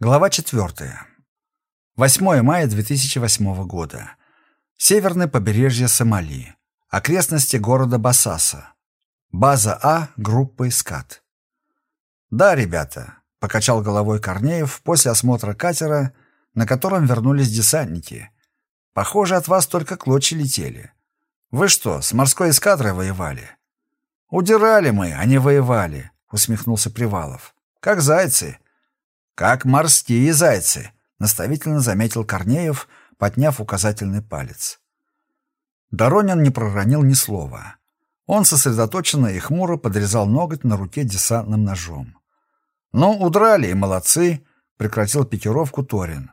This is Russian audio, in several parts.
Глава 4. 8 мая 2008 года. Северное побережье Сомали. Окрестности города Басаса. База А группы «Скат». «Да, ребята», — покачал головой Корнеев после осмотра катера, на котором вернулись десантники. «Похоже, от вас только клочья летели. Вы что, с морской эскадрой воевали?» «Удирали мы, а не воевали», — усмехнулся Привалов. «Как зайцы». «Как морские зайцы», — наставительно заметил Корнеев, подняв указательный палец. Доронин не проронил ни слова. Он сосредоточенно и хмуро подрезал ноготь на руке десантным ножом. «Ну, удрали и молодцы», — прекратил пикировку Торин.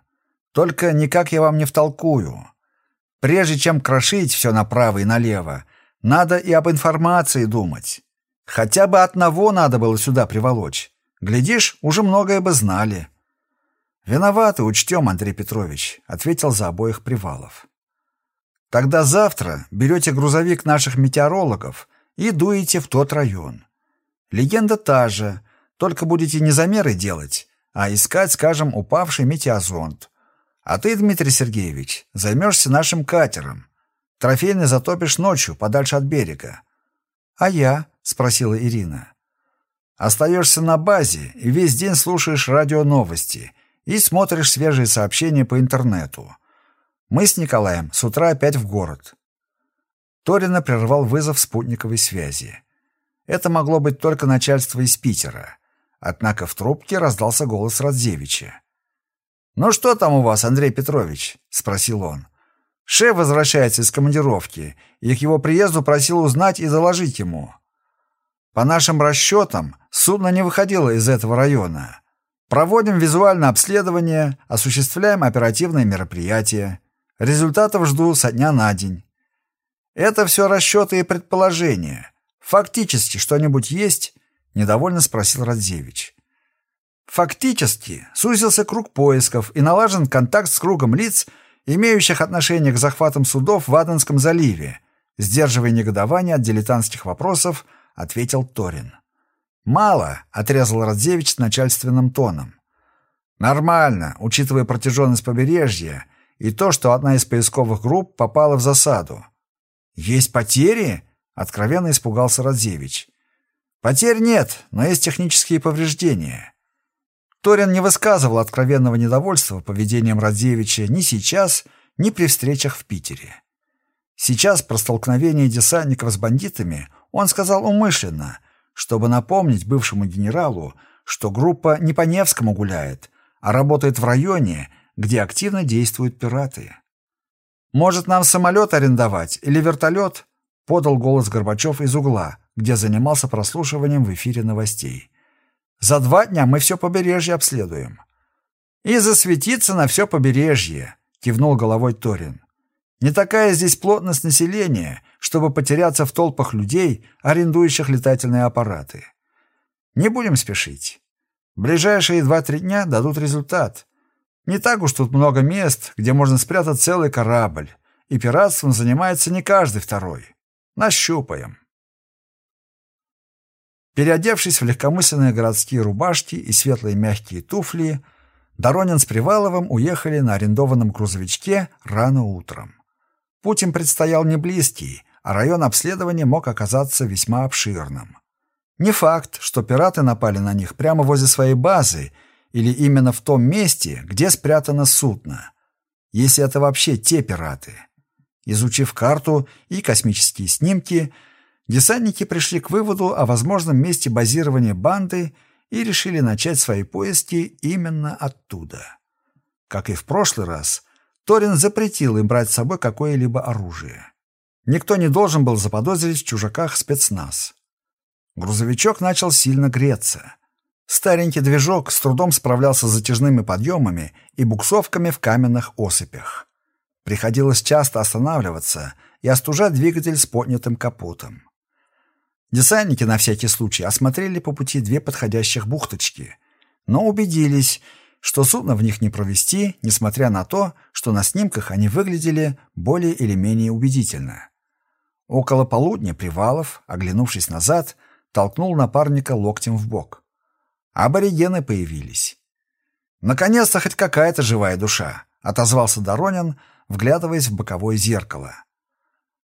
«Только никак я вам не втолкую. Прежде чем крошить все направо и налево, надо и об информации думать. Хотя бы одного надо было сюда приволочь. Глядишь, уже многое бы знали. «Виноваты, учтем, Андрей Петрович», — ответил за обоих Привалов. «Тогда завтра берете грузовик наших метеорологов и дуете в тот район. Легенда та же, только будете не замеры делать, а искать, скажем, упавший метеозонд. А ты, Дмитрий Сергеевич, займешься нашим катером. Трофейный затопишь ночью, подальше от берега. «А я?» — спросила Ирина. Остаешься на базе и весь день слушаешь радионовости и смотришь свежие сообщения по интернету. Мы с Николаем с утра опять в город. Торина прервал вызов спутниковой связи. Это могло быть только начальство из Питера. Однако в трубке раздался голос Радзевича. «Ну что там у вас, Андрей Петрович?» — спросил он. «Шеф возвращается из командировки, и к его приезду просил узнать и доложить ему. По нашим расчетам, судно не выходило из этого района. Проводим визуальное обследование, осуществляем оперативные мероприятия. Результатов жду со дня на день. Это все расчеты и предположения. Фактически что-нибудь есть? Недовольно спросил Радзевич. Фактически сузился круг поисков и налажен контакт с кругом лиц, имеющих отношение к захватам судов в Аденском заливе, сдерживая негодование от дилетантских вопросов –— ответил Торин. «Мало», — отрезал Радзевич с начальственным тоном. «Нормально, учитывая протяженность побережья и то, что одна из поисковых групп попала в засаду». «Есть потери?» — откровенно испугался Радзевич. «Потерь нет, но есть технические повреждения». Торин не высказывал откровенного недовольства поведением Радзевича ни сейчас, ни при встречах в Питере. Сейчас про столкновение десантников с бандитами он сказал умышленно, чтобы напомнить бывшему генералу, что группа не по Невскому гуляет, а работает в районе, где активно действуют пираты. «Может, нам самолет арендовать или вертолет?» — подал голос Горбачев из угла, где занимался прослушиванием в эфире новостей. «За два дня мы все побережье обследуем». «И засветиться на все побережье», — кивнул головой Торин. «Не такая здесь плотность населения, чтобы потеряться в толпах людей, арендующих летательные аппараты. Не будем спешить. Ближайшие два-три дня дадут результат. Не так уж тут много мест, где можно спрятать целый корабль, и пиратством занимается не каждый второй. Нащупаем. Переодевшись в легкомысленные городские рубашки и светлые мягкие туфли, Доронин с Приваловым уехали на арендованном грузовичке рано утром. Путь им предстоял не близкий, а район обследования мог оказаться весьма обширным. Не факт, что пираты напали на них прямо возле своей базы или именно в том месте, где спрятано судно. Если это вообще те пираты. Изучив карту и космические снимки, десантники пришли к выводу о возможном месте базирования банды и решили начать свои поиски именно оттуда. Как и в прошлый раз, Торин запретил им брать с собой какое-либо оружие. Никто не должен был заподозрить в чужаках спецназ. Грузовичок начал сильно греться. Старенький движок с трудом справлялся с затяжными подъемами и буксовками в каменных осыпях. Приходилось часто останавливаться и остужать двигатель с поднятым капотом. Десантники на всякий случай осмотрели по пути две подходящих бухточки, но убедились, что судно в них не провести, несмотря на то, что на снимках они выглядели более или менее убедительно. Около полудня Привалов, оглянувшись назад, толкнул напарника локтем в бок. Аборигены появились. «Наконец-то хоть какая-то живая душа», — отозвался Доронин, вглядываясь в боковое зеркало.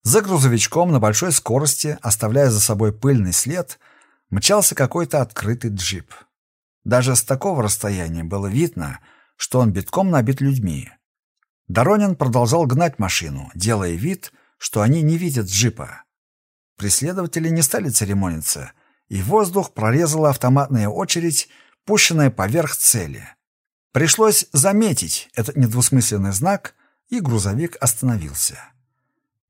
За грузовичком на большой скорости, оставляя за собой пыльный след, мчался какой-то открытый джип. Даже с такого расстояния было видно, что он битком набит людьми. Доронин продолжал гнать машину, делая вид, что они не видят джипа. Преследователи не стали церемониться, и воздух прорезала автоматная очередь, пущенная поверх цели. Пришлось заметить этот недвусмысленный знак, и грузовик остановился.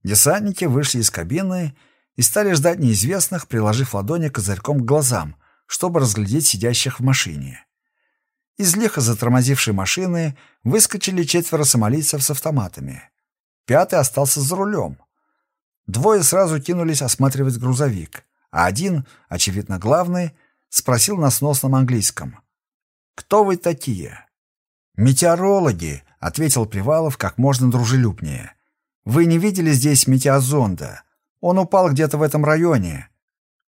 Десантники вышли из кабины и стали ждать неизвестных, приложив ладони козырьком к глазам, чтобы разглядеть сидящих в машине. Из лихо затормозившей машины выскочили четверо сомалийцев с автоматами. Пятый остался за рулем. Двое сразу кинулись осматривать грузовик, а один, очевидно главный, спросил на сносном английском. «Кто вы такие?» «Метеорологи», — ответил Привалов как можно дружелюбнее. Вы не видели здесь метеозонда? Он упал где-то в этом районе».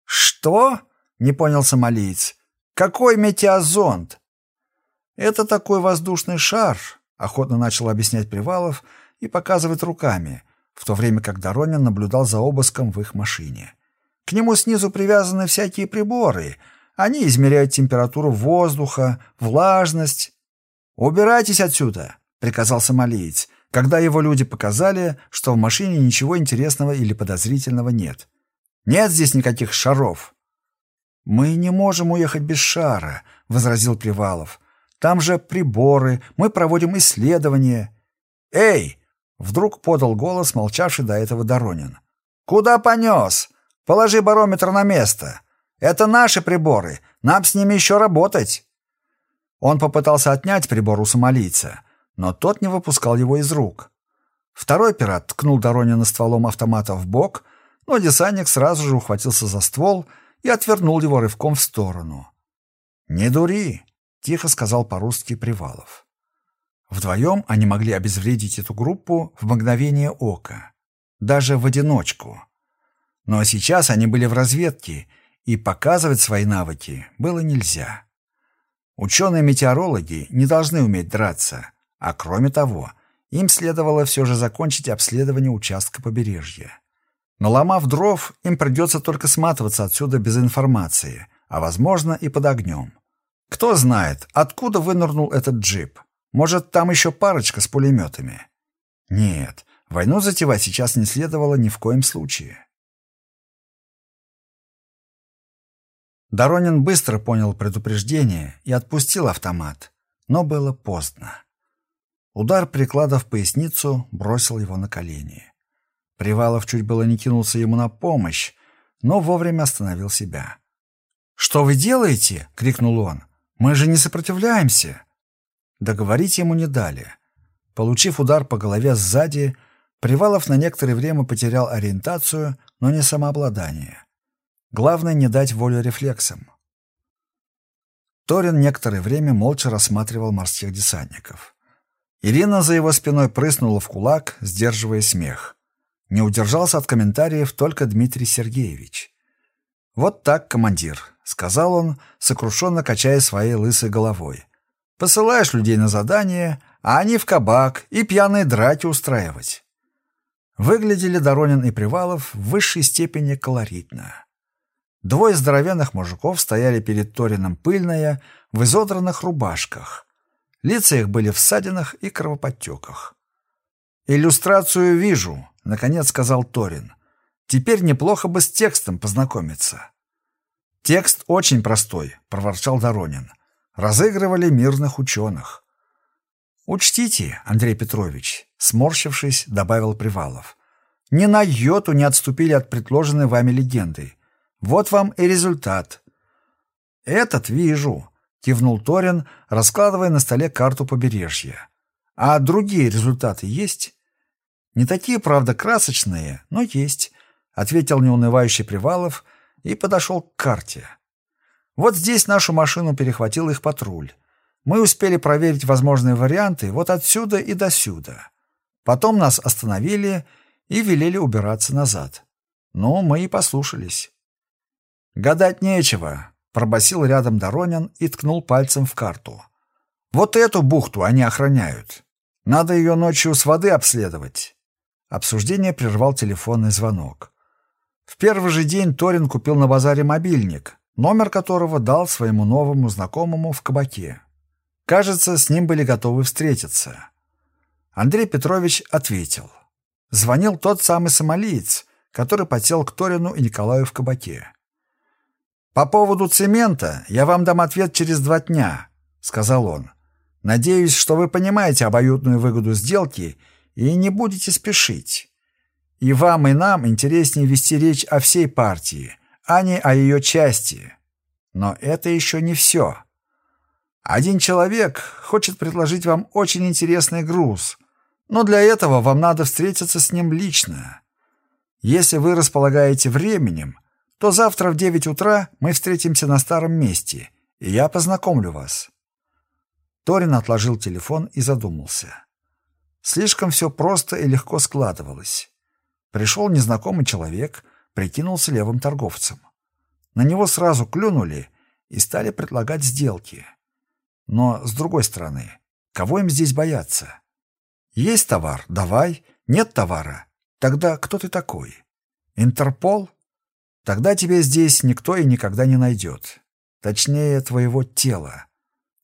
«Что?» — не понял сомалиец. «Какой метеозонд?» «Это такой воздушный шар», — охотно начал объяснять Привалов и показывать руками, в то время как Доронин наблюдал за обыском в их машине. «К нему снизу привязаны всякие приборы. Они измеряют температуру воздуха, влажность». «Убирайтесь отсюда», — приказал сомалиец когда его люди показали, что в машине ничего интересного или подозрительного нет. Нет здесь никаких шаров. «Мы не можем уехать без шара», — возразил Привалов. «Там же приборы, мы проводим исследования». «Эй!» — вдруг подал голос, молчавший до этого Доронин. «Куда понес? Положи барометр на место. Это наши приборы, нам с ними еще работать». Он попытался отнять прибор у сомалийца — но тот не выпускал его из рук. Второй пират ткнул Доронина стволом автомата в бок, но десантник сразу же ухватился за ствол и отвернул его рывком в сторону. «Не дури!» — тихо сказал по-русски Привалов. Вдвоем они могли обезвредить эту группу в мгновение ока, даже в одиночку. Но сейчас они были в разведке, и показывать свои навыки было нельзя. Ученые-метеорологи не должны уметь драться, а кроме того, им следовало все же закончить обследование участка побережья. Наломав дров, им придется только сматываться отсюда без информации, а, возможно, и под огнем. Кто знает, откуда вынырнул этот джип? Может, там еще парочка с пулеметами? Нет, войну затевать сейчас не следовало ни в коем случае. Доронин быстро понял предупреждение и отпустил автомат, но было поздно. Удар приклада в поясницу бросил его на колени. Привалов чуть было не кинулся ему на помощь, но вовремя остановил себя. «Что вы делаете?» — крикнул он. «Мы же не сопротивляемся!» Договорить ему не дали. Получив удар по голове сзади, Привалов на некоторое время потерял ориентацию, но не самообладание. Главное — не дать волю рефлексам. Торин некоторое время молча рассматривал морских десантников. Ирина за его спиной прыснула в кулак, сдерживая смех. Не удержался от комментариев только Дмитрий Сергеевич. «Вот так, командир», — сказал он, сокрушенно качая своей лысой головой. «Посылаешь людей на задание, а они в кабак и пьяные драки устраивать». Выглядели Доронин и Привалов в высшей степени колоритно. Двое здоровенных мужиков стояли перед Торином пыльная, в изодранных рубашках. Лица их были в ссадинах и кровоподтеках. «Иллюстрацию вижу», — наконец сказал Торин. «Теперь неплохо бы с текстом познакомиться». «Текст очень простой», — проворчал Доронин. «Разыгрывали мирных ученых». «Учтите, Андрей Петрович», — сморщившись, добавил Привалов. «Ни на йоту не отступили от предложенной вами легенды. Вот вам и результат». «Этот вижу», кивнул Торин, раскладывая на столе карту побережья. А другие результаты есть? Не такие, правда, красочные, но есть, ответил неунывающий Привалов и подошел к карте. Вот здесь нашу машину перехватил их патруль. Мы успели проверить возможные варианты вот отсюда и до сюда. Потом нас остановили и велели убираться назад. Но мы и послушались. Гадать нечего, Пробасил рядом Доронин и ткнул пальцем в карту. Вот эту бухту они охраняют. Надо ее ночью с воды обследовать. Обсуждение прервал телефонный звонок. В первый же день Торин купил на базаре мобильник, номер которого дал своему новому знакомому в кабаке. Кажется, с ним были готовы встретиться. Андрей Петрович ответил. Звонил тот самый сомалиец, который потел к Торину и Николаю в кабаке. «По поводу цемента я вам дам ответ через два дня», — сказал он. «Надеюсь, что вы понимаете обоюдную выгоду сделки и не будете спешить. И вам, и нам интереснее вести речь о всей партии, а не о ее части. Но это еще не все. Один человек хочет предложить вам очень интересный груз, но для этого вам надо встретиться с ним лично. Если вы располагаете временем, то завтра в девять утра мы встретимся на старом месте, и я познакомлю вас». Торин отложил телефон и задумался. Слишком все просто и легко складывалось. Пришел незнакомый человек, прикинулся левым торговцем. На него сразу клюнули и стали предлагать сделки. Но, с другой стороны, кого им здесь бояться? Есть товар — давай, нет товара — тогда кто ты такой? Интерпол? Тогда тебе здесь никто и никогда не найдет. Точнее, твоего тела.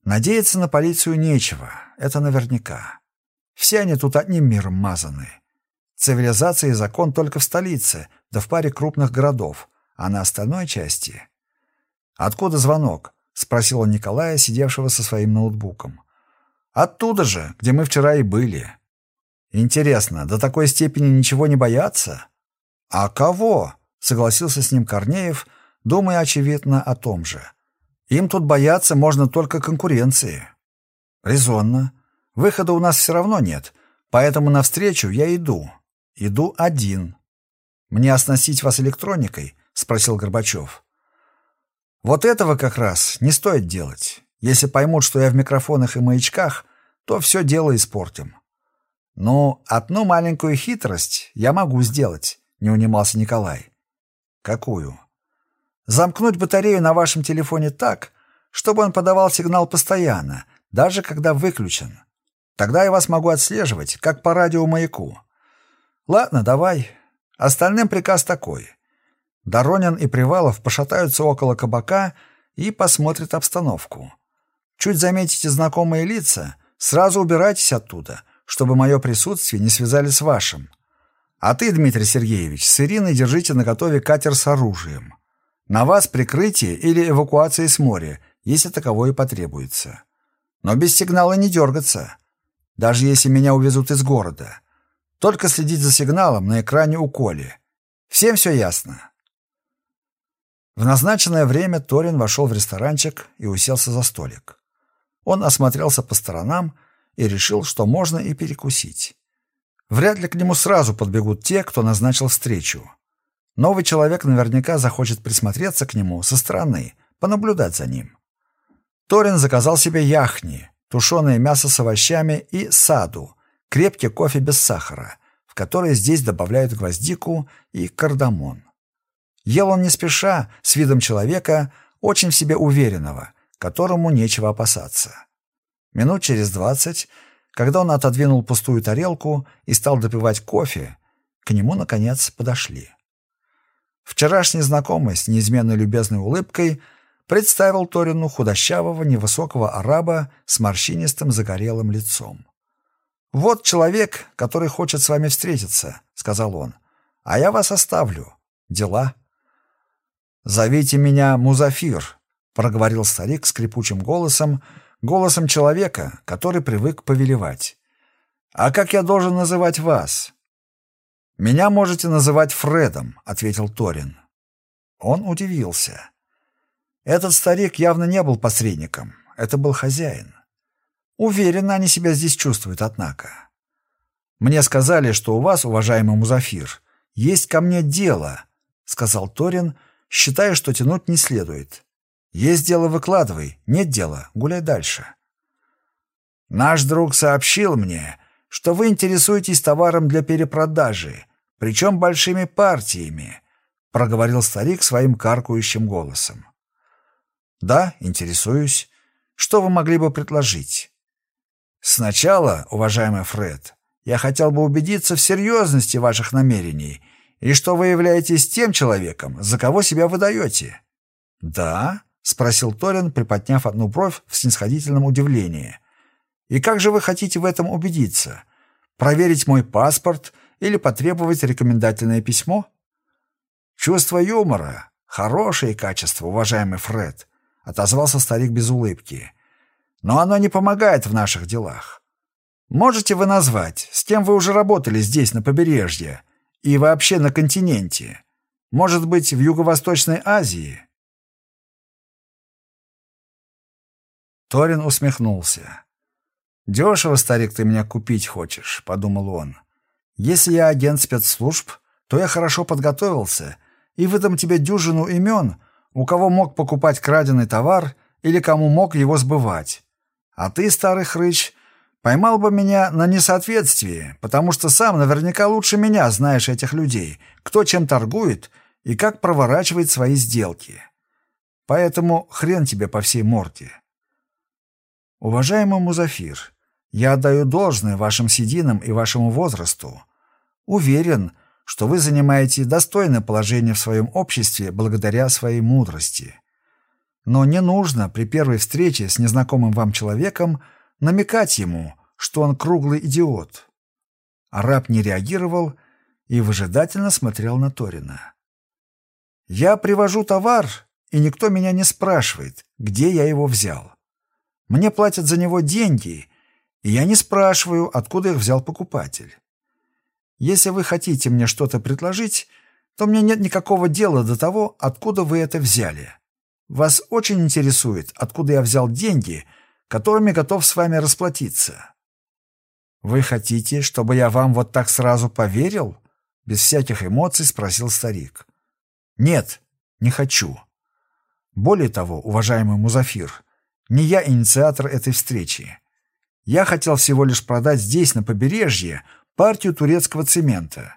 Надеяться на полицию нечего, это наверняка. Все они тут одним миром мазаны. Цивилизация и закон только в столице, да в паре крупных городов, а на остальной части... «Откуда звонок?» — спросил он Николая, сидевшего со своим ноутбуком. «Оттуда же, где мы вчера и были». «Интересно, до такой степени ничего не боятся?» «А кого?» — согласился с ним Корнеев, думая, очевидно, о том же. «Им тут бояться можно только конкуренции». «Резонно. Выхода у нас все равно нет, поэтому навстречу я иду. Иду один». «Мне оснастить вас электроникой?» — спросил Горбачев. «Вот этого как раз не стоит делать. Если поймут, что я в микрофонах и маячках, то все дело испортим». «Ну, одну маленькую хитрость я могу сделать», — не унимался Николай. Какую? Замкнуть батарею на вашем телефоне так, чтобы он подавал сигнал постоянно, даже когда выключен. Тогда я вас могу отслеживать, как по радиомаяку. Ладно, давай. Остальным приказ такой. Доронин и Привалов пошатаются около кабака и посмотрят обстановку. Чуть заметите знакомые лица, сразу убирайтесь оттуда, чтобы мое присутствие не связали с вашим. А ты, Дмитрий Сергеевич, с Ириной держите на готове катер с оружием. На вас прикрытие или эвакуация с моря, если таковое потребуется. Но без сигнала не дергаться, даже если меня увезут из города. Только следить за сигналом на экране у Коли. Всем все ясно?» В назначенное время Торин вошел в ресторанчик и уселся за столик. Он осмотрелся по сторонам и решил, что можно и перекусить. Вряд ли к нему сразу подбегут те, кто назначил встречу. Новый человек наверняка захочет присмотреться к нему со стороны, понаблюдать за ним. Торин заказал себе яхни, тушеное мясо с овощами и саду, крепкий кофе без сахара, в который здесь добавляют гвоздику и кардамон. Ел он не спеша, с видом человека, очень в себе уверенного, которому нечего опасаться. Минут через двадцать когда он отодвинул пустую тарелку и стал допивать кофе, к нему, наконец, подошли. Вчерашний знакомый с неизменной любезной улыбкой представил Торину худощавого невысокого араба с морщинистым загорелым лицом. «Вот человек, который хочет с вами встретиться», — сказал он. «А я вас оставлю. Дела». «Зовите меня Музафир», — проговорил старик скрипучим голосом, — голосом человека, который привык повелевать. «А как я должен называть вас?» «Меня можете называть Фредом», — ответил Торин. Он удивился. Этот старик явно не был посредником, это был хозяин. Уверенно они себя здесь чувствуют, однако. «Мне сказали, что у вас, уважаемый Музафир, есть ко мне дело», — сказал Торин, считая, что тянуть не следует. Есть дело, выкладывай. Нет дела, гуляй дальше. Наш друг сообщил мне, что вы интересуетесь товаром для перепродажи, причем большими партиями, проговорил старик своим каркающим голосом. Да, интересуюсь. Что вы могли бы предложить? Сначала, уважаемый Фред, я хотел бы убедиться в серьезности ваших намерений и что вы являетесь тем человеком, за кого себя выдаете. Да? спросил Торин, приподняв одну бровь в снисходительном удивлении. И как же вы хотите в этом убедиться? Проверить мой паспорт или потребовать рекомендательное письмо? Чувство юмора — хорошее качество, уважаемый Фред, отозвался старик без улыбки. Но оно не помогает в наших делах. Можете вы назвать, с кем вы уже работали здесь, на побережье, и вообще на континенте? Может быть, в Юго-Восточной Азии? Торин усмехнулся. «Дешево, старик, ты меня купить хочешь», — подумал он. «Если я агент спецслужб, то я хорошо подготовился и выдам тебе дюжину имен, у кого мог покупать краденый товар или кому мог его сбывать. А ты, старый хрыч, поймал бы меня на несоответствии, потому что сам наверняка лучше меня знаешь этих людей, кто чем торгует и как проворачивает свои сделки. Поэтому хрен тебе по всей морде. Уважаемый Музафир, я отдаю должное вашим сединам и вашему возрасту. Уверен, что вы занимаете достойное положение в своем обществе благодаря своей мудрости. Но не нужно при первой встрече с незнакомым вам человеком намекать ему, что он круглый идиот. Араб не реагировал и выжидательно смотрел на Торина. «Я привожу товар, и никто меня не спрашивает, где я его взял. Мне платят за него деньги, и я не спрашиваю, откуда их взял покупатель. Если вы хотите мне что-то предложить, то мне нет никакого дела до того, откуда вы это взяли. Вас очень интересует, откуда я взял деньги, которыми готов с вами расплатиться. Вы хотите, чтобы я вам вот так сразу поверил? Без всяких эмоций спросил старик. Нет, не хочу. Более того, уважаемый Музафир, не я инициатор этой встречи. Я хотел всего лишь продать здесь, на побережье, партию турецкого цемента.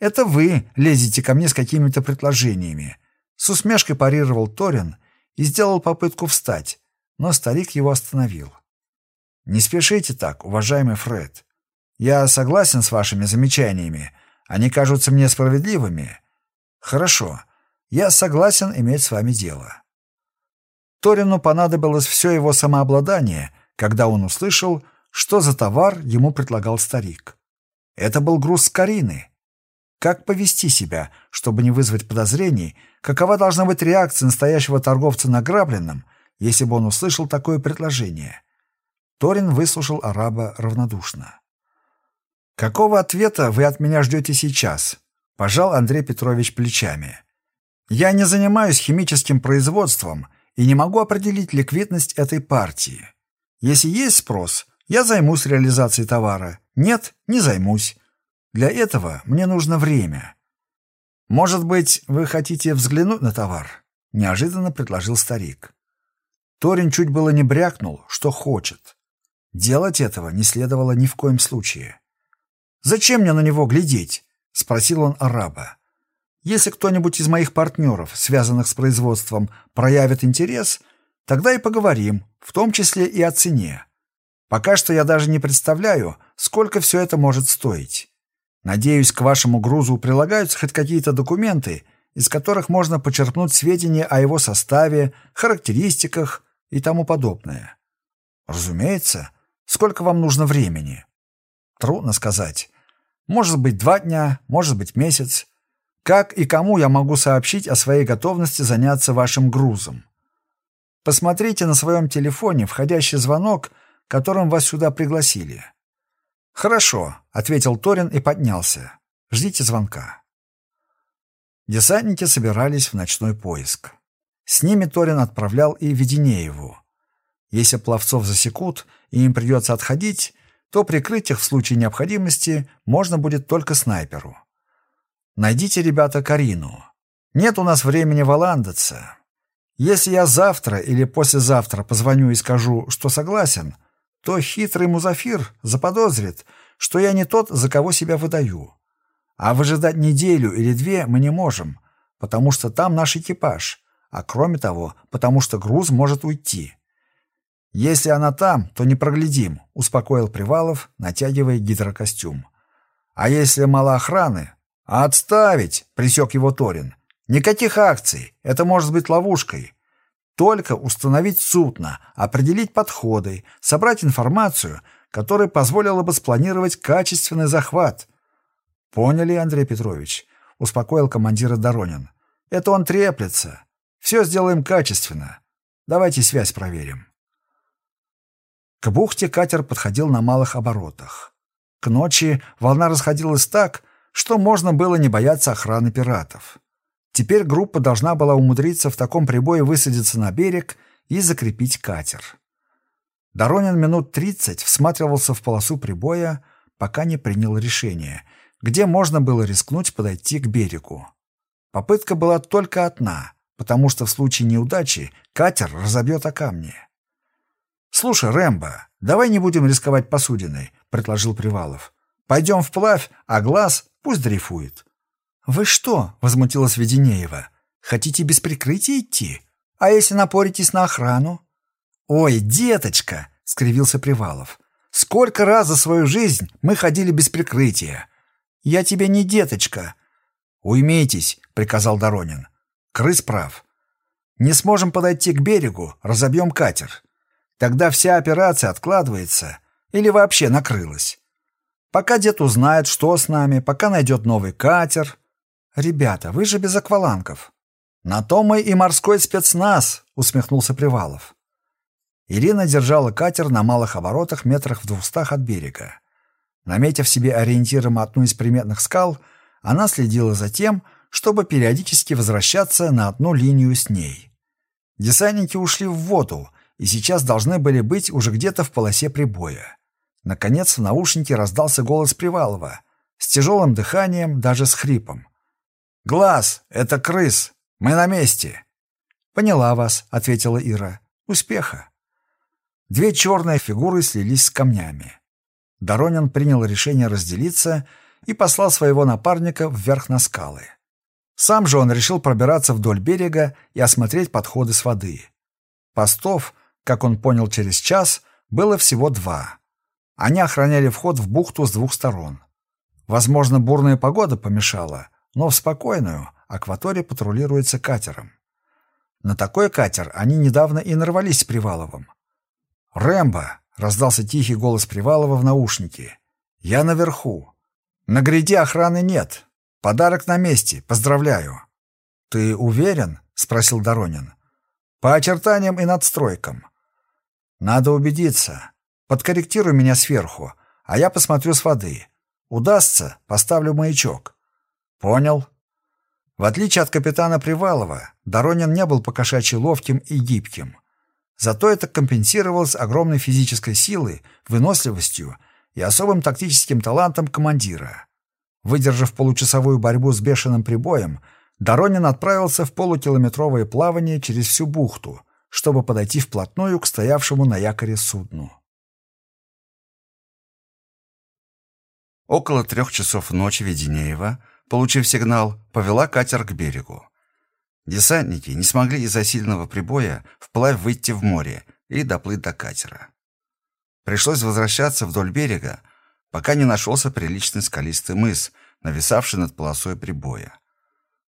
Это вы лезете ко мне с какими-то предложениями. С усмешкой парировал Торин и сделал попытку встать, но старик его остановил. «Не спешите так, уважаемый Фред. Я согласен с вашими замечаниями. Они кажутся мне справедливыми. Хорошо, я согласен иметь с вами дело». Торину понадобилось все его самообладание, когда он услышал, что за товар ему предлагал старик. Это был груз Карины. Как повести себя, чтобы не вызвать подозрений, какова должна быть реакция настоящего торговца награбленным, если бы он услышал такое предложение? Торин выслушал араба равнодушно. «Какого ответа вы от меня ждете сейчас?» — пожал Андрей Петрович плечами. «Я не занимаюсь химическим производством и не могу определить ликвидность этой партии. Если есть спрос, я займусь реализацией товара. Нет, не займусь. Для этого мне нужно время. Может быть, вы хотите взглянуть на товар? Неожиданно предложил старик. Торин чуть было не брякнул, что хочет. Делать этого не следовало ни в коем случае. «Зачем мне на него глядеть?» — спросил он араба. Если кто-нибудь из моих партнеров, связанных с производством, проявит интерес, тогда и поговорим, в том числе и о цене. Пока что я даже не представляю, сколько все это может стоить. Надеюсь, к вашему грузу прилагаются хоть какие-то документы, из которых можно почерпнуть сведения о его составе, характеристиках и тому подобное. Разумеется. Сколько вам нужно времени? Трудно сказать. Может быть, два дня, может быть, месяц. Как и кому я могу сообщить о своей готовности заняться вашим грузом? Посмотрите на своем телефоне входящий звонок, которым вас сюда пригласили. Хорошо, ответил Торин и поднялся. Ждите звонка. Десантники собирались в ночной поиск. С ними Торин отправлял и Веденееву. Если пловцов засекут и им придется отходить, то прикрыть их в случае необходимости можно будет только снайперу. Найдите, ребята, Карину. Нет у нас времени валандаться. Если я завтра или послезавтра позвоню и скажу, что согласен, то хитрый Музафир заподозрит, что я не тот, за кого себя выдаю. А выжидать неделю или две мы не можем, потому что там наш экипаж, а кроме того, потому что груз может уйти. «Если она там, то не проглядим», — успокоил Привалов, натягивая гидрокостюм. «А если мало охраны?» «Отставить!» — присек его Торин. «Никаких акций. Это может быть ловушкой. Только установить судно, определить подходы, собрать информацию, которая позволила бы спланировать качественный захват». «Поняли, Андрей Петрович», — успокоил командира Доронин. «Это он треплется. Все сделаем качественно. Давайте связь проверим». К бухте катер подходил на малых оборотах. К ночи волна расходилась так, что можно было не бояться охраны пиратов. Теперь группа должна была умудриться в таком прибое высадиться на берег и закрепить катер. Доронин минут тридцать всматривался в полосу прибоя, пока не принял решение, где можно было рискнуть подойти к берегу. Попытка была только одна, потому что в случае неудачи катер разобьет о камни. «Слушай, Рэмбо, давай не будем рисковать посудиной», — предложил Привалов. «Пойдем вплавь, а глаз пусть дрейфует». «Вы что?» — возмутилась Веденеева. «Хотите без прикрытия идти? А если напоритесь на охрану?» «Ой, деточка!» — скривился Привалов. «Сколько раз за свою жизнь мы ходили без прикрытия?» «Я тебе не деточка». «Уймитесь», — приказал Доронин. «Крыс прав. Не сможем подойти к берегу, разобьем катер. Тогда вся операция откладывается или вообще накрылась. Пока дед узнает, что с нами, пока найдет новый катер. Ребята, вы же без аквалангов. На то мы и морской спецназ, усмехнулся Привалов. Ирина держала катер на малых оборотах метрах в двухстах от берега. Наметив себе ориентиром одну из приметных скал, она следила за тем, чтобы периодически возвращаться на одну линию с ней. Десантники ушли в воду, и сейчас должны были быть уже где-то в полосе прибоя. Наконец в наушнике раздался голос Привалова, с тяжелым дыханием, даже с хрипом. «Глаз! Это крыс! Мы на месте!» «Поняла вас», — ответила Ира. «Успеха!» Две черные фигуры слились с камнями. Доронин принял решение разделиться и послал своего напарника вверх на скалы. Сам же он решил пробираться вдоль берега и осмотреть подходы с воды. Постов, как он понял через час, было всего два. Они охраняли вход в бухту с двух сторон. Возможно, бурная погода помешала, но в спокойную акватория патрулируется катером. На такой катер они недавно и нарвались с Приваловым. «Рэмбо!» — раздался тихий голос Привалова в наушнике. «Я наверху. На гряде охраны нет. Подарок на месте. Поздравляю». «Ты уверен?» — спросил Доронин. «По очертаниям и надстройкам. Надо убедиться. Подкорректируй меня сверху, а я посмотрю с воды. Удастся, поставлю маячок. Понял. В отличие от капитана Привалова, Доронин не был покошачьи ловким и гибким. Зато это компенсировалось огромной физической силой, выносливостью и особым тактическим талантом командира. Выдержав получасовую борьбу с бешеным прибоем, Доронин отправился в полукилометровое плавание через всю бухту — чтобы подойти вплотную к стоявшему на якоре судну. Около трех часов ночи Веденеева, получив сигнал, повела катер к берегу. Десантники не смогли из-за сильного прибоя вплавь выйти в море и доплыть до катера. Пришлось возвращаться вдоль берега, пока не нашелся приличный скалистый мыс, нависавший над полосой прибоя.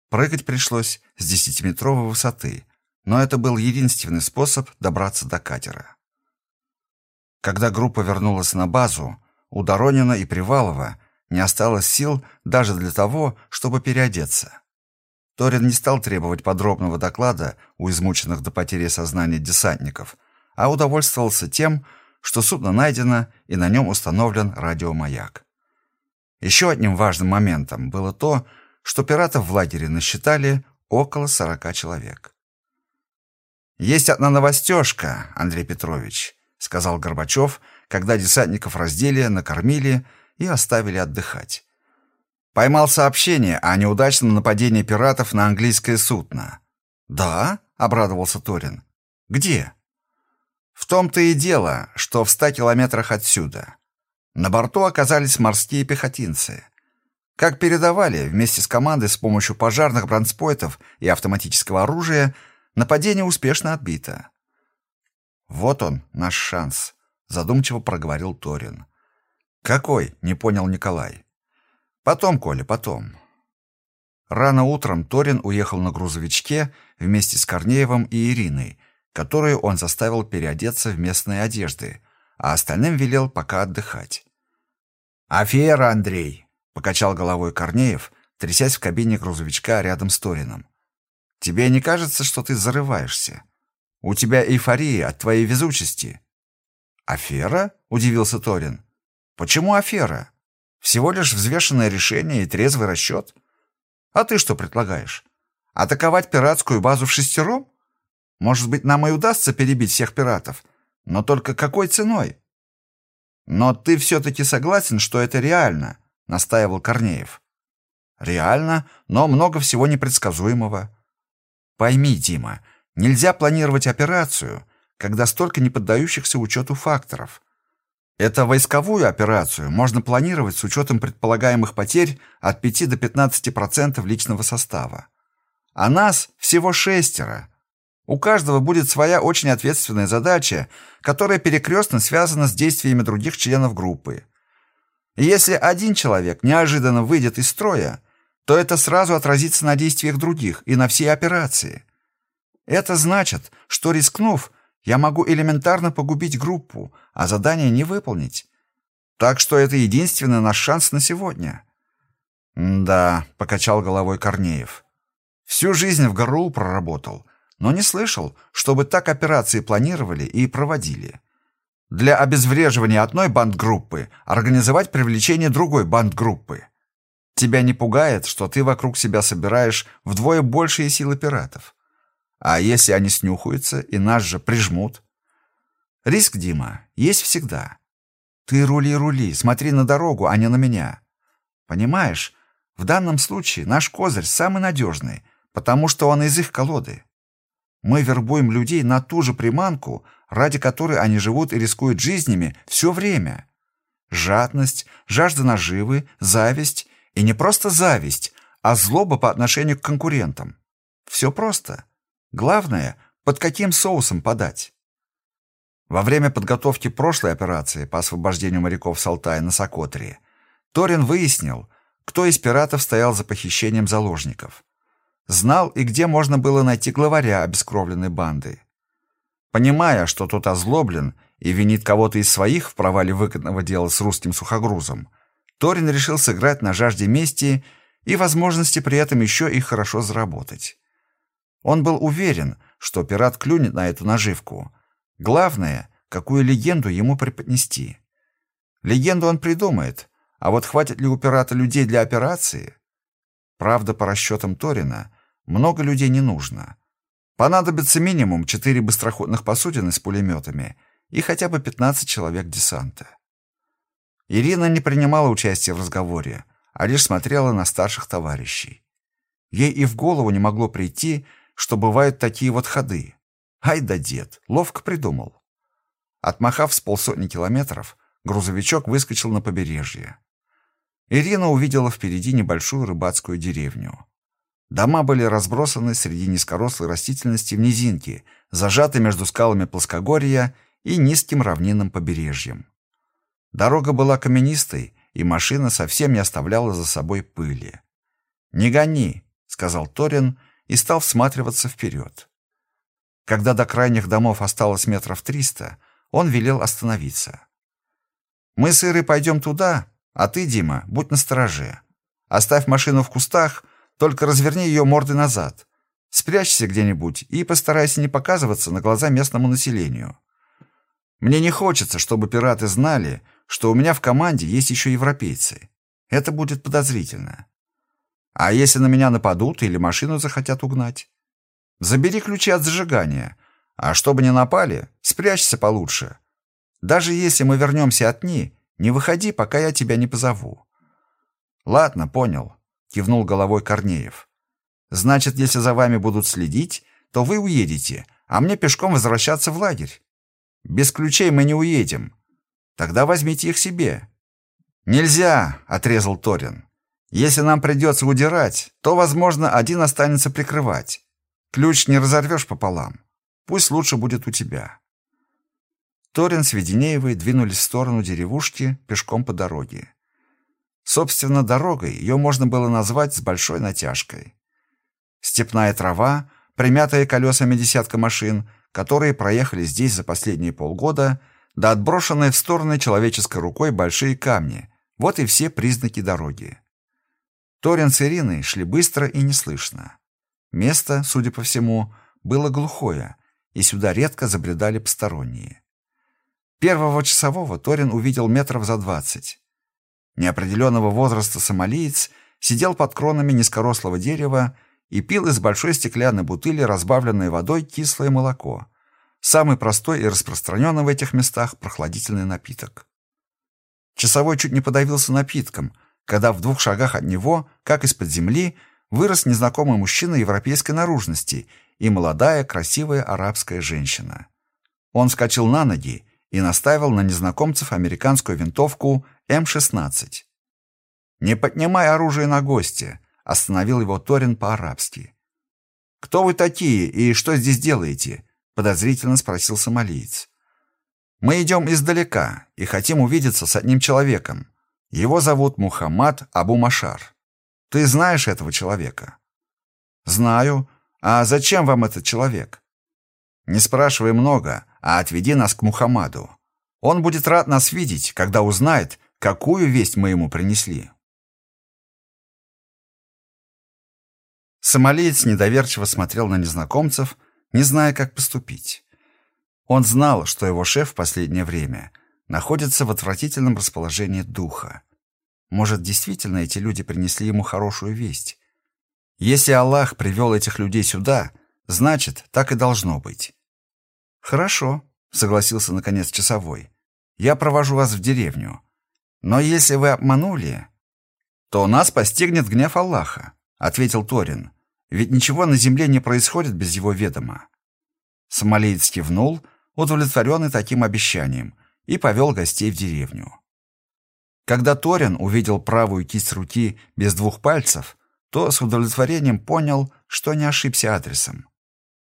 Прыгать пришлось с десятиметровой высоты, но это был единственный способ добраться до катера. Когда группа вернулась на базу, у Доронина и Привалова не осталось сил даже для того, чтобы переодеться. Торин не стал требовать подробного доклада у измученных до потери сознания десантников, а удовольствовался тем, что судно найдено и на нем установлен радиомаяк. Еще одним важным моментом было то, что пиратов в лагере насчитали около 40 человек. «Есть одна новостежка, Андрей Петрович», — сказал Горбачев, когда десантников раздели, накормили и оставили отдыхать. Поймал сообщение о неудачном нападении пиратов на английское судно. «Да?» — обрадовался Торин. «Где?» «В том-то и дело, что в ста километрах отсюда. На борту оказались морские пехотинцы. Как передавали, вместе с командой с помощью пожарных бронспойтов и автоматического оружия — Нападение успешно отбито. Вот он, наш шанс, задумчиво проговорил Торин. Какой? не понял Николай. Потом, Коля, потом. Рано утром Торин уехал на грузовичке вместе с Корнеевым и Ириной, которую он заставил переодеться в местные одежды, а остальным велел пока отдыхать. «Афера, Андрей!» — покачал головой Корнеев, трясясь в кабине грузовичка рядом с Торином. «Тебе не кажется, что ты зарываешься? У тебя эйфория от твоей везучести». «Афера?» — удивился Торин. «Почему афера? Всего лишь взвешенное решение и трезвый расчет. А ты что предлагаешь? Атаковать пиратскую базу в шестером? Может быть, нам и удастся перебить всех пиратов, но только какой ценой?» «Но ты все-таки согласен, что это реально?» — настаивал Корнеев. «Реально, но много всего непредсказуемого. Пойми, Дима, нельзя планировать операцию, когда столько неподдающихся учету факторов. Это войсковую операцию можно планировать с учетом предполагаемых потерь от 5 до 15% личного состава. А нас всего шестеро. У каждого будет своя очень ответственная задача, которая перекрестно связана с действиями других членов группы. И если один человек неожиданно выйдет из строя, то это сразу отразится на действиях других и на всей операции. Это значит, что рискнув, я могу элементарно погубить группу, а задание не выполнить. Так что это единственный наш шанс на сегодня. да, покачал головой Корнеев. Всю жизнь в ГРУ проработал, но не слышал, чтобы так операции планировали и проводили. Для обезвреживания одной бандгруппы организовать привлечение другой бандгруппы. Тебя не пугает, что ты вокруг себя собираешь вдвое большие силы пиратов? А если они снюхаются и нас же прижмут? Риск, Дима, есть всегда. Ты рули, рули, смотри на дорогу, а не на меня. Понимаешь, в данном случае наш козырь самый надежный, потому что он из их колоды. Мы вербуем людей на ту же приманку, ради которой они живут и рискуют жизнями все время. Жадность, жажда наживы, зависть и не просто зависть, а злоба по отношению к конкурентам. Все просто. Главное, под каким соусом подать. Во время подготовки прошлой операции по освобождению моряков с Алтая на Сокотре Торин выяснил, кто из пиратов стоял за похищением заложников. Знал и где можно было найти главаря обескровленной банды. Понимая, что тот озлоблен и винит кого-то из своих в провале выгодного дела с русским сухогрузом, Торин решил сыграть на жажде мести и возможности при этом еще и хорошо заработать. Он был уверен, что пират клюнет на эту наживку. Главное, какую легенду ему преподнести. Легенду он придумает, а вот хватит ли у пирата людей для операции? Правда, по расчетам Торина, много людей не нужно. Понадобится минимум четыре быстроходных посудины с пулеметами и хотя бы 15 человек десанта. Ирина не принимала участия в разговоре, а лишь смотрела на старших товарищей. Ей и в голову не могло прийти, что бывают такие вот ходы. Ай да дед, ловко придумал. Отмахав с полсотни километров, грузовичок выскочил на побережье. Ирина увидела впереди небольшую рыбацкую деревню. Дома были разбросаны среди низкорослой растительности в низинке, зажаты между скалами плоскогорья и низким равнинным побережьем. Дорога была каменистой, и машина совсем не оставляла за собой пыли. «Не гони», — сказал Торин, и стал всматриваться вперед. Когда до крайних домов осталось метров триста, он велел остановиться. «Мы с Ирой пойдем туда, а ты, Дима, будь настороже. Оставь машину в кустах, только разверни ее мордой назад. Спрячься где-нибудь и постарайся не показываться на глаза местному населению. Мне не хочется, чтобы пираты знали, что у меня в команде есть еще европейцы. Это будет подозрительно. А если на меня нападут или машину захотят угнать? Забери ключи от зажигания. А чтобы не напали, спрячься получше. Даже если мы вернемся от одни, не выходи, пока я тебя не позову. Ладно, понял, кивнул головой Корнеев. Значит, если за вами будут следить, то вы уедете, а мне пешком возвращаться в лагерь. Без ключей мы не уедем. Тогда возьмите их себе. Нельзя, отрезал Торин. Если нам придется удирать, то, возможно, один останется прикрывать. Ключ не разорвешь пополам. Пусть лучше будет у тебя. Торин с Веденеевой двинулись в сторону деревушки пешком по дороге. Собственно, дорогой ее можно было назвать с большой натяжкой. Степная трава, примятая колесами десятка машин, которые проехали здесь за последние полгода, да отброшенные в стороны человеческой рукой большие камни. Вот и все признаки дороги. Торин с Ириной шли быстро и неслышно. Место, судя по всему, было глухое, и сюда редко забредали посторонние. Первого часового Торин увидел метров за двадцать. Неопределенного возраста сомалиец сидел под кронами низкорослого дерева и пил из большой стеклянной бутыли разбавленной водой кислое молоко. Самый простой и распространенный в этих местах прохладительный напиток. Часовой чуть не подавился напитком, когда в двух шагах от него, как из-под земли, вырос незнакомый мужчина европейской наружности и молодая красивая арабская женщина. Он вскочил на ноги и наставил на незнакомцев американскую винтовку М-16. «Не поднимай оружие на гостя», — остановил его Торин по-арабски. «Кто вы такие и что здесь делаете?» — подозрительно спросил сомалиец. «Мы идем издалека и хотим увидеться с одним человеком. Его зовут Мухаммад Абу-Машар. Ты знаешь этого человека?» «Знаю. А зачем вам этот человек?» «Не спрашивай много, а отведи нас к Мухаммаду. Он будет рад нас видеть, когда узнает, какую весть мы ему принесли. Сомалиец недоверчиво смотрел на незнакомцев, не зная, как поступить. Он знал, что его шеф в последнее время находится в отвратительном расположении духа. Может, действительно эти люди принесли ему хорошую весть? Если Аллах привел этих людей сюда, значит, так и должно быть. «Хорошо», — согласился наконец часовой. «Я провожу вас в деревню. Но если вы обманули, то нас постигнет гнев Аллаха», — ответил Торин. «Ведь ничего на земле не происходит без его ведома». Сомалиец кивнул, удовлетворенный таким обещанием, и повел гостей в деревню. Когда Торин увидел правую кисть руки без двух пальцев, то с удовлетворением понял, что не ошибся адресом.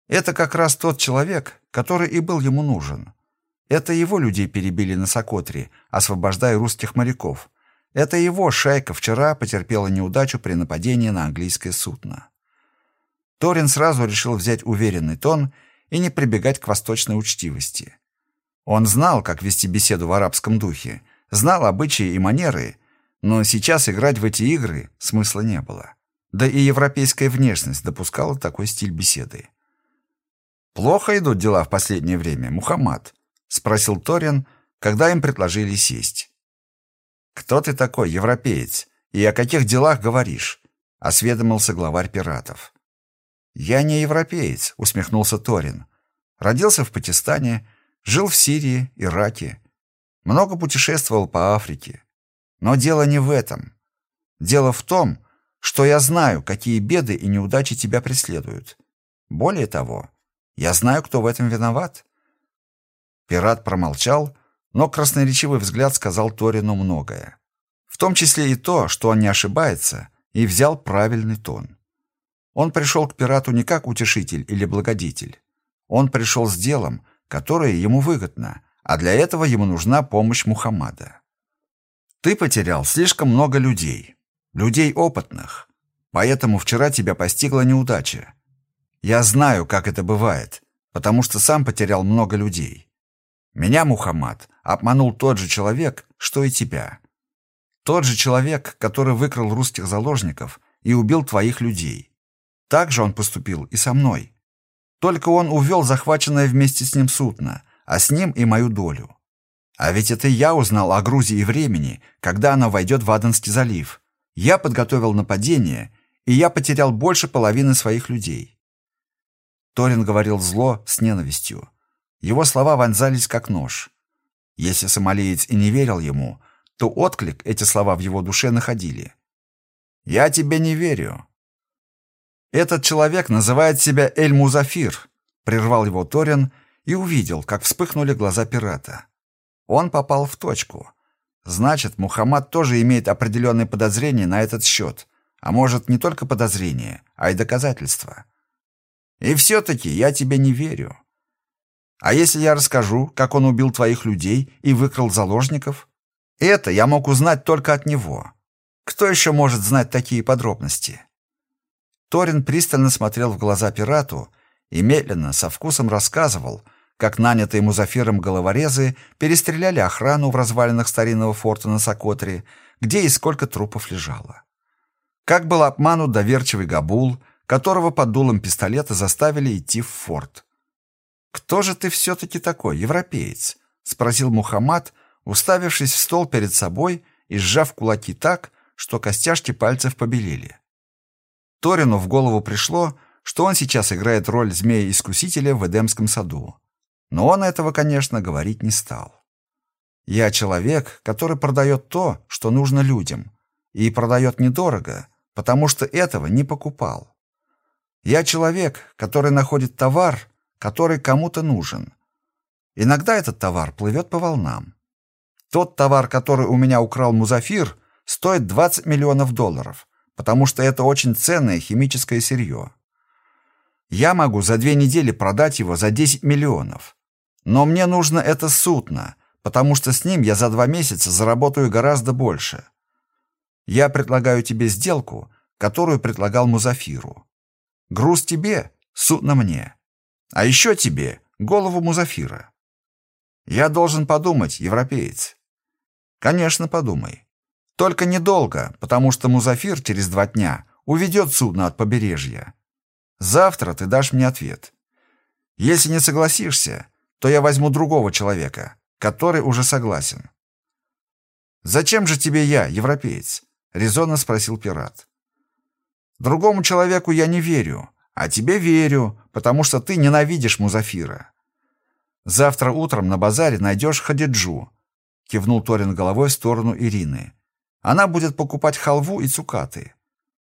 Это как раз тот человек, который и был ему нужен. Это его людей перебили на Сокотре, освобождая русских моряков. Это его шайка вчера потерпела неудачу при нападении на английское судно. Торин сразу решил взять уверенный тон и не прибегать к восточной учтивости. Он знал, как вести беседу в арабском духе, знал обычаи и манеры, но сейчас играть в эти игры смысла не было. Да и европейская внешность допускала такой стиль беседы. «Плохо идут дела в последнее время, Мухаммад», — спросил Торин, когда им предложили сесть. «Кто ты такой, европеец, и о каких делах говоришь?» — осведомился главарь пиратов. «Я не европеец», — усмехнулся Торин. «Родился в Пакистане, жил в Сирии, Ираке. Много путешествовал по Африке. Но дело не в этом. Дело в том, что я знаю, какие беды и неудачи тебя преследуют. Более того, я знаю, кто в этом виноват. Пират промолчал, но красноречивый взгляд сказал Торину многое. В том числе и то, что он не ошибается, и взял правильный тон. Он пришел к пирату не как утешитель или благодетель. Он пришел с делом, которое ему выгодно, а для этого ему нужна помощь Мухаммада. Ты потерял слишком много людей, людей опытных, поэтому вчера тебя постигла неудача. Я знаю, как это бывает, потому что сам потерял много людей. Меня, Мухаммад, обманул тот же человек, что и тебя. Тот же человек, который выкрал русских заложников и убил твоих людей. Так же он поступил и со мной. Только он увел захваченное вместе с ним судно, а с ним и мою долю. А ведь это я узнал о Грузии и времени, когда она войдет в Аденский залив. Я подготовил нападение, и я потерял больше половины своих людей. Торин говорил зло с ненавистью. Его слова вонзались как нож. Если сомалиец и не верил ему, то отклик эти слова в его душе находили. «Я тебе не верю». «Этот человек называет себя Эль-Музафир», — прервал его Торин и увидел, как вспыхнули глаза пирата. Он попал в точку. Значит, Мухаммад тоже имеет определенные подозрения на этот счет, а может, не только подозрения, а и доказательства. И все-таки я тебе не верю. А если я расскажу, как он убил твоих людей и выкрал заложников? Это я мог узнать только от него. Кто еще может знать такие подробности? Торин пристально смотрел в глаза пирату и медленно, со вкусом рассказывал, как нанятые Музафиром головорезы перестреляли охрану в развалинах старинного форта на Сокотре, где и сколько трупов лежало. Как был обманут доверчивый Габул, которого под дулом пистолета заставили идти в форт. «Кто же ты все-таки такой, европеец?» — спросил Мухаммад, уставившись в стол перед собой и сжав кулаки так, что костяшки пальцев побелели. Торину в голову пришло, что он сейчас играет роль змея-искусителя в Эдемском саду. Но он этого, конечно, говорить не стал. «Я человек, который продает то, что нужно людям, и продает недорого, потому что этого не покупал. Я человек, который находит товар, который кому-то нужен. Иногда этот товар плывет по волнам. Тот товар, который у меня украл Музафир, стоит 20 миллионов долларов, потому что это очень ценное химическое сырье. Я могу за две недели продать его за 10 миллионов. Но мне нужно это судно, потому что с ним я за два месяца заработаю гораздо больше. Я предлагаю тебе сделку, которую предлагал Музафиру. Груз тебе, судно мне. А еще тебе голову Музафира. Я должен подумать, европеец. Конечно, подумай. Только недолго, потому что Музафир через два дня уведет судно от побережья. Завтра ты дашь мне ответ. Если не согласишься, то я возьму другого человека, который уже согласен. «Зачем же тебе я, европеец?» — резонно спросил пират. «Другому человеку я не верю, а тебе верю, потому что ты ненавидишь Музафира. Завтра утром на базаре найдешь Хадиджу», — кивнул Торин головой в сторону Ирины. Она будет покупать халву и цукаты.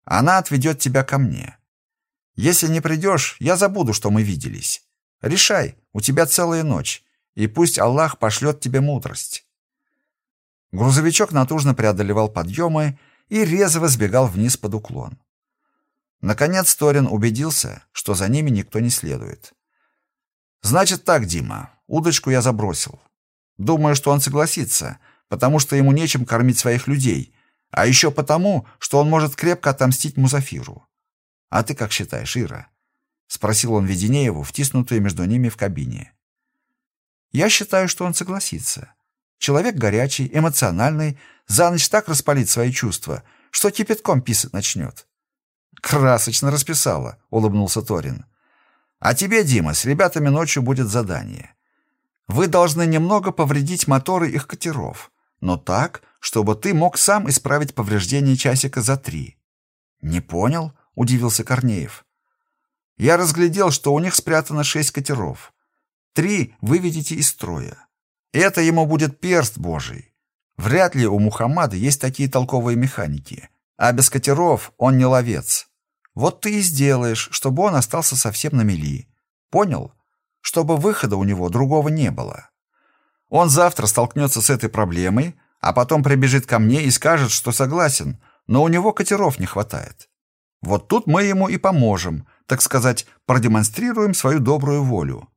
Она отведет тебя ко мне. Если не придешь, я забуду, что мы виделись. Решай, у тебя целая ночь, и пусть Аллах пошлет тебе мудрость». Грузовичок натужно преодолевал подъемы и резво сбегал вниз под уклон. Наконец Торин убедился, что за ними никто не следует. «Значит так, Дима, удочку я забросил. Думаю, что он согласится, потому что ему нечем кормить своих людей, а еще потому, что он может крепко отомстить Музафиру. А ты как считаешь, Ира? спросил он Веденееву, втиснутую между ними в кабине. Я считаю, что он согласится. Человек горячий, эмоциональный, за ночь так распалит свои чувства, что кипятком писать начнет. Красочно расписала, улыбнулся Торин. А тебе, Дима, с ребятами ночью будет задание. Вы должны немного повредить моторы их катеров но так, чтобы ты мог сам исправить повреждение часика за три. Не понял? удивился Корнеев. Я разглядел, что у них спрятано шесть катеров. Три выведите из строя. Это ему будет перст Божий. Вряд ли у Мухаммада есть такие толковые механики. А без катеров он не ловец. Вот ты и сделаешь, чтобы он остался совсем на мели. Понял? Чтобы выхода у него другого не было. Он завтра столкнется с этой проблемой, а потом прибежит ко мне и скажет, что согласен, но у него катеров не хватает. Вот тут мы ему и поможем, так сказать, продемонстрируем свою добрую волю.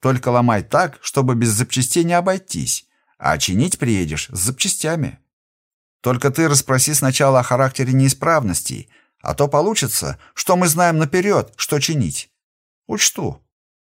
Только ломай так, чтобы без запчастей не обойтись, а чинить приедешь с запчастями. Только ты расспроси сначала о характере неисправностей, а то получится, что мы знаем наперед, что чинить. Учту.